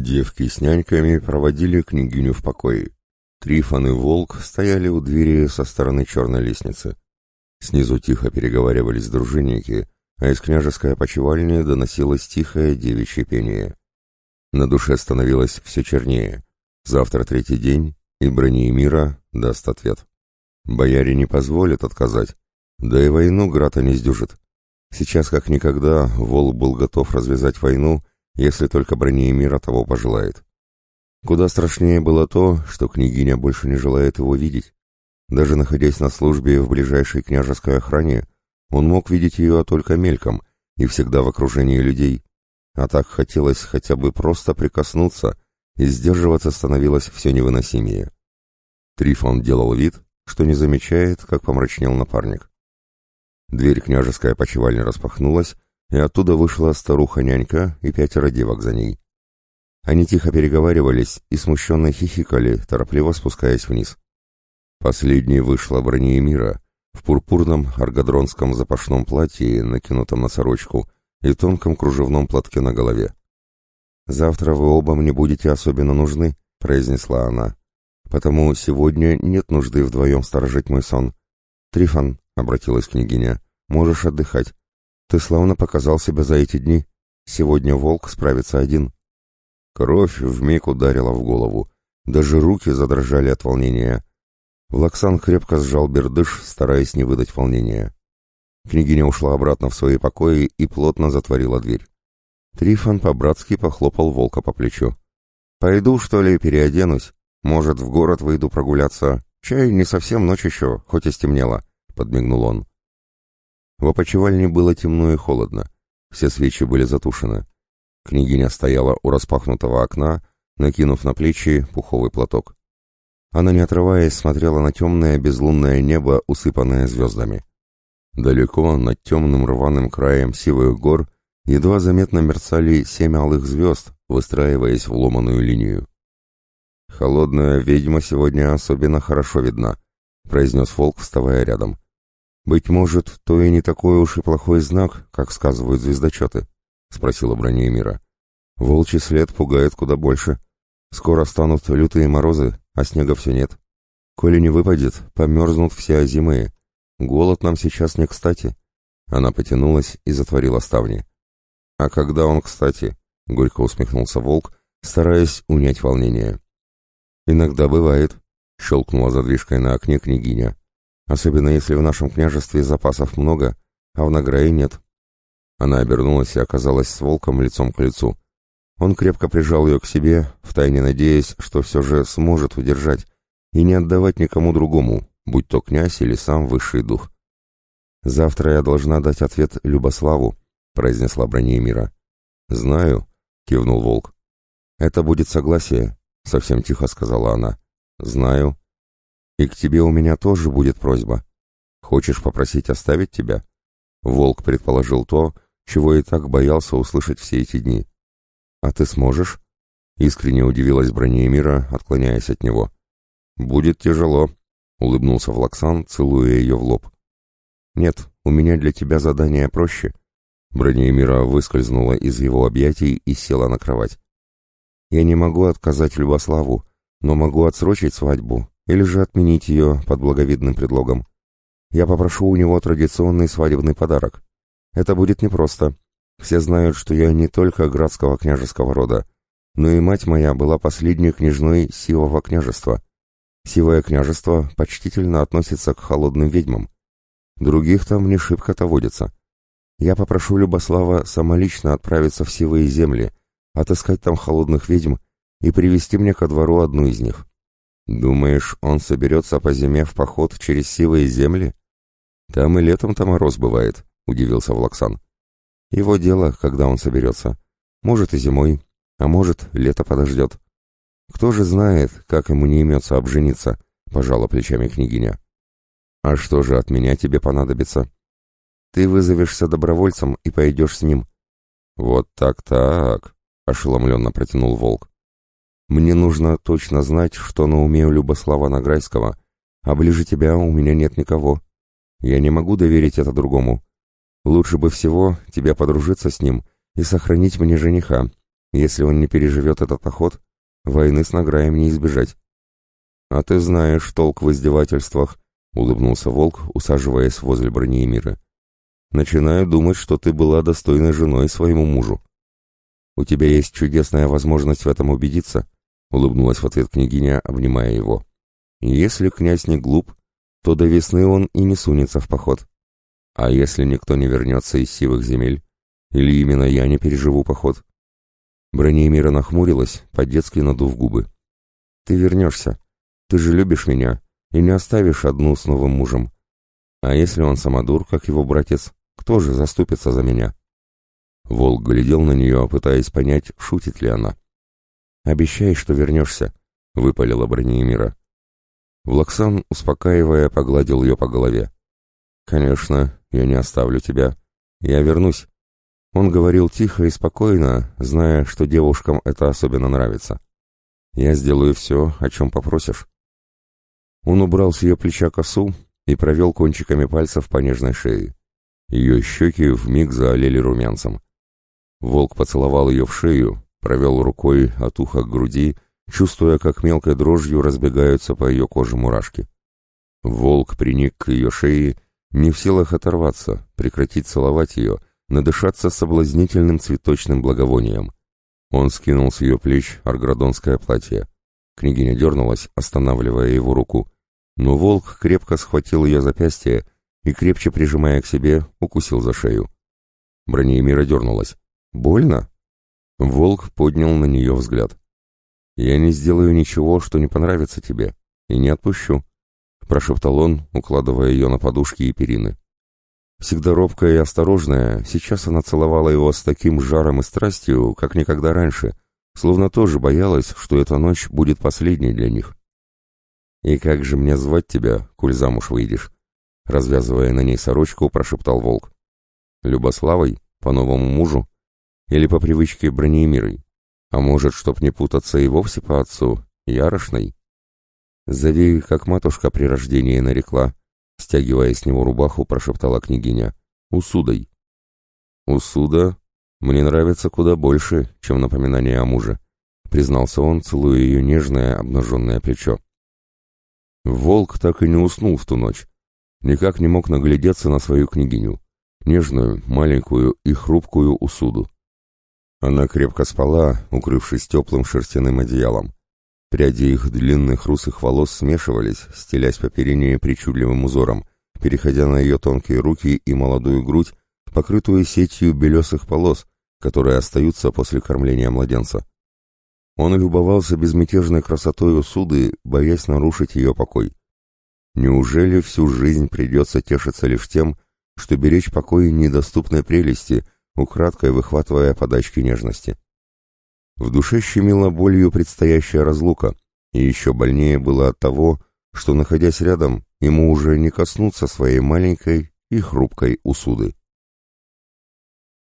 Девки с няньками проводили княгиню в покое. Трифон и Волк стояли у двери со стороны черной лестницы. Снизу тихо переговаривались дружинники, а из княжеской опочивальни доносилось тихое девичье пение. На душе становилось все чернее. Завтра третий день, и мира даст ответ. Бояре не позволят отказать, да и войну Грата не сдюжит. Сейчас как никогда Волк был готов развязать войну если только мира того пожелает. Куда страшнее было то, что княгиня больше не желает его видеть. Даже находясь на службе в ближайшей княжеской охране, он мог видеть ее только мельком и всегда в окружении людей. А так хотелось хотя бы просто прикоснуться, и сдерживаться становилось все невыносимее. Трифон делал вид, что не замечает, как помрачнел напарник. Дверь княжеской опочивальни распахнулась, и оттуда вышла старуха-нянька и пятеро девок за ней. Они тихо переговаривались и смущенно хихикали, торопливо спускаясь вниз. Последней вышла Бронеемира в пурпурном аргадронском запашном платье, накинутом на сорочку, и тонком кружевном платке на голове. «Завтра вы оба мне будете особенно нужны», — произнесла она. «Потому сегодня нет нужды вдвоем сторожить мой сон. Трифон», — обратилась княгиня, — «можешь отдыхать. Ты славно показал себя за эти дни. Сегодня волк справится один. Кровь вмиг ударила в голову. Даже руки задрожали от волнения. Влаксан крепко сжал бердыш, стараясь не выдать волнения. Княгиня ушла обратно в свои покои и плотно затворила дверь. Трифон по-братски похлопал волка по плечу. «Пойду, что ли, переоденусь? Может, в город выйду прогуляться? Чай не совсем ночь еще, хоть и стемнело», — подмигнул он. В опочивальне было темно и холодно. Все свечи были затушены. Княгиня стояла у распахнутого окна, накинув на плечи пуховый платок. Она, не отрываясь, смотрела на темное безлунное небо, усыпанное звездами. Далеко, над темным рваным краем сивых гор, едва заметно мерцали семь алых звезд, выстраиваясь в ломаную линию. «Холодная ведьма сегодня особенно хорошо видна», — произнес Фолк, вставая рядом. «Быть может, то и не такой уж и плохой знак, как сказывают звездочеты?» — спросила Бронемира. «Волчий след пугает куда больше. Скоро станут лютые морозы, а снега все нет. Коли не выпадет, померзнут все озимые. Голод нам сейчас не кстати». Она потянулась и затворила ставни. «А когда он кстати?» — горько усмехнулся волк, стараясь унять волнение. «Иногда бывает», — щелкнула задвижкой на окне княгиня особенно если в нашем княжестве запасов много, а в награе нет. Она обернулась и оказалась с волком лицом к лицу. Он крепко прижал ее к себе, втайне надеясь, что все же сможет удержать и не отдавать никому другому, будь то князь или сам высший дух. «Завтра я должна дать ответ Любославу», — произнесла Бронемира. «Знаю», — кивнул волк. «Это будет согласие», — совсем тихо сказала она. «Знаю», и к тебе у меня тоже будет просьба. Хочешь попросить оставить тебя?» Волк предположил то, чего и так боялся услышать все эти дни. «А ты сможешь?» Искренне удивилась Бронеемира, отклоняясь от него. «Будет тяжело», — улыбнулся Влаксан, целуя ее в лоб. «Нет, у меня для тебя задание проще». Бронеемира выскользнула из его объятий и села на кровать. «Я не могу отказать Любославу, но могу отсрочить свадьбу, или же отменить ее под благовидным предлогом. Я попрошу у него традиционный свадебный подарок. Это будет непросто. Все знают, что я не только градского княжеского рода, но и мать моя была последней княжной Сивого княжества. Сивое княжество почтительно относится к холодным ведьмам. Других там не шибко-то водится. Я попрошу Любослава самолично отправиться в Сивые земли, отыскать там холодных ведьм и привести мне ко двору одну из них. Думаешь, он соберется по зиме в поход через сивые земли? Там и летом-то мороз бывает, удивился Влаксан. Его дело, когда он соберется. Может и зимой, а может, лето подождет. Кто же знает, как ему не имется обжениться, пожала плечами княгиня. А что же от меня тебе понадобится? Ты вызовешься добровольцем и пойдешь с ним. Вот так-так, ошеломленно протянул волк. Мне нужно точно знать, что на уме у Любослава Награйского, а ближе тебя у меня нет никого. Я не могу доверить это другому. Лучше бы всего тебя подружиться с ним и сохранить мне жениха, Если он не переживет этот поход, войны с награем не избежать. «А ты знаешь толк в издевательствах», — улыбнулся Волк, усаживаясь возле брони Эмира. «Начинаю думать, что ты была достойной женой своему мужу». «У тебя есть чудесная возможность в этом убедиться», — улыбнулась в ответ княгиня, обнимая его. «Если князь не глуп, то до весны он и не сунется в поход. А если никто не вернется из сивых земель? Или именно я не переживу поход?» Бронеемира нахмурилась, по-детски надув губы. «Ты вернешься. Ты же любишь меня и не оставишь одну с новым мужем. А если он самодур, как его братец, кто же заступится за меня?» Волк глядел на нее, пытаясь понять, шутит ли она. «Обещай, что вернешься», — выпалила Бронеемира. Влаксан, успокаивая, погладил ее по голове. «Конечно, я не оставлю тебя. Я вернусь. Он говорил тихо и спокойно, зная, что девушкам это особенно нравится. «Я сделаю все, о чем попросишь». Он убрал с ее плеча косу и провел кончиками пальцев по нежной шее. Ее щеки вмиг заолели румянцем. Волк поцеловал ее в шею, провел рукой от уха к груди, чувствуя, как мелкой дрожью разбегаются по ее коже мурашки. Волк приник к ее шее, не в силах оторваться, прекратить целовать ее — надышаться соблазнительным цветочным благовонием. Он скинул с ее плеч арградонское платье. Княгиня дернулась, останавливая его руку. Но волк крепко схватил ее запястье и, крепче прижимая к себе, укусил за шею. Бронеемира дернулась. «Больно?» Волк поднял на нее взгляд. «Я не сделаю ничего, что не понравится тебе, и не отпущу», — прошептал он, укладывая ее на подушки и перины. Всегда робкая и осторожная, сейчас она целовала его с таким жаром и страстью, как никогда раньше, словно тоже боялась, что эта ночь будет последней для них. «И как же мне звать тебя, коль замуж выйдешь?» Развязывая на ней сорочку, прошептал волк. «Любославой? По новому мужу? Или по привычке Бронемирой? А может, чтоб не путаться и вовсе по отцу, Ярошной?» «Зови, как матушка при рождении нарекла», Стягивая с него рубаху, прошептала княгиня. «Усудой». «Усуда мне нравится куда больше, чем напоминание о муже», признался он, целуя ее нежное обнаженное плечо. Волк так и не уснул в ту ночь. Никак не мог наглядеться на свою княгиню, нежную, маленькую и хрупкую усуду. Она крепко спала, укрывшись теплым шерстяным одеялом. Пряди их длинных русых волос смешивались, стелясь по перине причудливым узором, переходя на ее тонкие руки и молодую грудь, покрытую сетью белесых полос, которые остаются после кормления младенца. Он любовался безмятежной красотой усуды, боясь нарушить ее покой. Неужели всю жизнь придется тешиться лишь тем, что беречь покой недоступной прелести, украдкой выхватывая подачки нежности? В душе щемила болью предстоящая разлука, и еще больнее было от того, что, находясь рядом, ему уже не коснуться своей маленькой и хрупкой усуды.